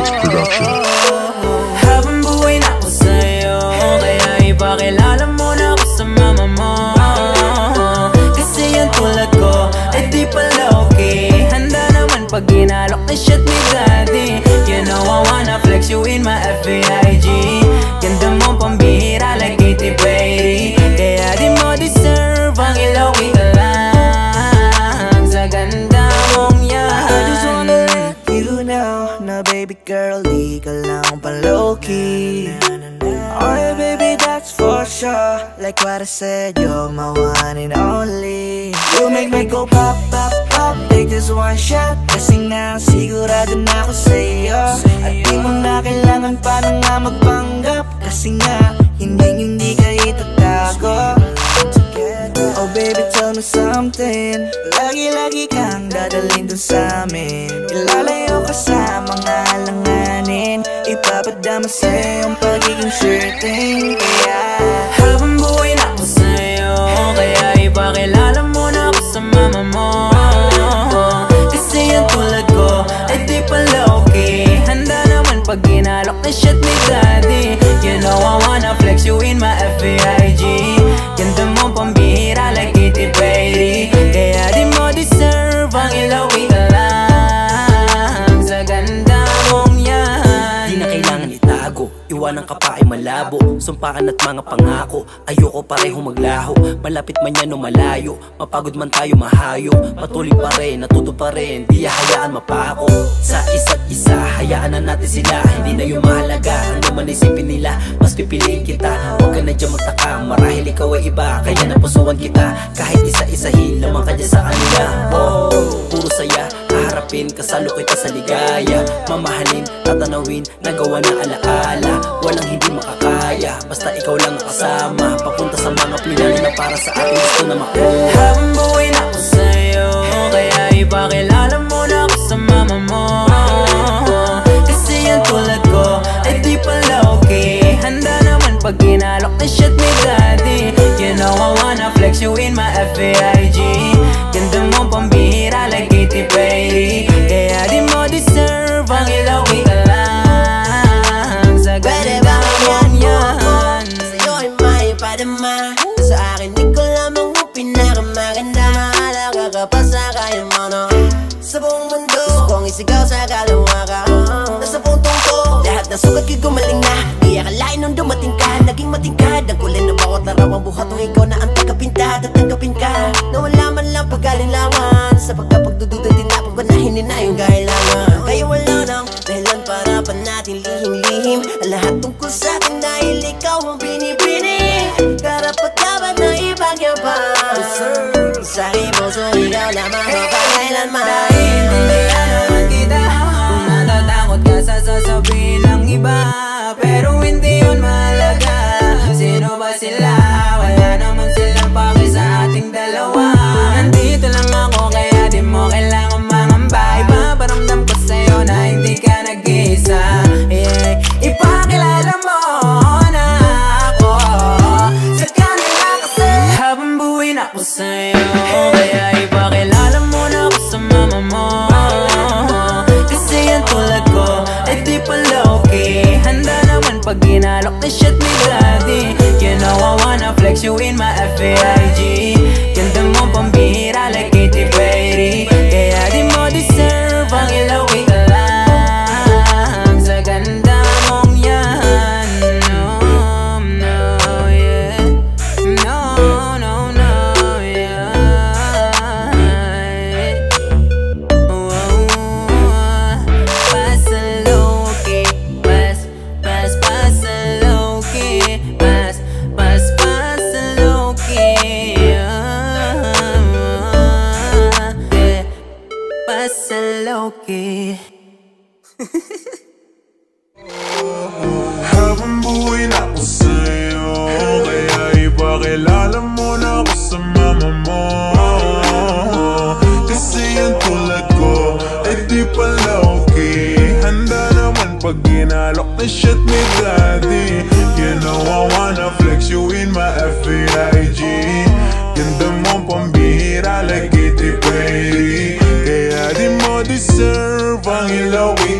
Beats Production. Girl, di ka lang Oh yeah baby, that's for sure. Like what I said, you're my one and only. You make me go pop, pop, pop. Take this one shot. Kasi nga sigurado na ako sa'yo. At di mo na kailangan pa na nga magpanggap. Kasi nga, hindi hindi ka itatago. Oh baby, tell me something. Lagi-lagi kang dadalhin dun sa amin. Ilalayo ka sa mga Ipapadama sa'yo ang pagiging certain Kaya Habang buhay na ako sa'yo Kaya ipakilala mo na ako sa mama mo. Kasi yung tulad ko ay di pala okay. Handa naman pag ginalok na shit ni daddy itago Iwanan ka pa ay malabo Sumpaan at mga pangako. Ayoko parehong maglaho Malapit man yan o malayo. Mapagod man tayo mahayo. Patuloy pa rin, natuto pa rin. Di hayaan mapako. Sa isa't isa Hayaan na natin sila. Hindi na yung mahalaga Ano man isipin nila. Mas pipiliin kita Huwag ka na dyan magtaka. Marahil ikaw ay iba Kaya napusuan kita. Kahit isa-isahin Lamang ka dyan sa kanila. Oh, puro saya Haharapin, kasalo kita sa ligaya. Mamahalin, tatanawin, nagawa na alaala. Walang hindi makakaya, basta ikaw lang ang kasama. Papunta sa mga pinali na para sa atin gusto na makuha Habang buhay na ako sa'yo Kaya ipakilala mo na ako sa mama mo. Kasi yung tulad ko ay di pala okay Handa naman pag ginalok na shit ni daddy. You know I wanna flex you in my mo pambihira like Katy Perry Kaya di mo deserve ang ilawi ka lang Sa Pwede ganda ba mong yan Sa'yo ay may padama Sa akin di ko lamang mo pinakamaganda Mahalaga ka pa sa kaya mo no Sa buong mundo Gusto kong isigaw sa kalawa ka Nasa puntong ko Lahat ng sugat ko'y gumaling na. Di akalain nung dumating ka Naging matingkad Ang kulay ng bawat araw ang buhat Nung ikaw na ang tagapintad At tanggapin ka. Na wala pagalinlangan Sa pagkapagdududa din na Pagpanahin din na yung kailangan Kaya wala nang dahilan para pa na shit ni daddy You know I wanna flex you in my FBIG Pasa low-key. Habang buhay na ako sa'yo Kaya ipakilala mo na ako sa mama mo Kasi yung tulad ko ay di pala okay Handa naman pag ginalok na shit ni daddy survive.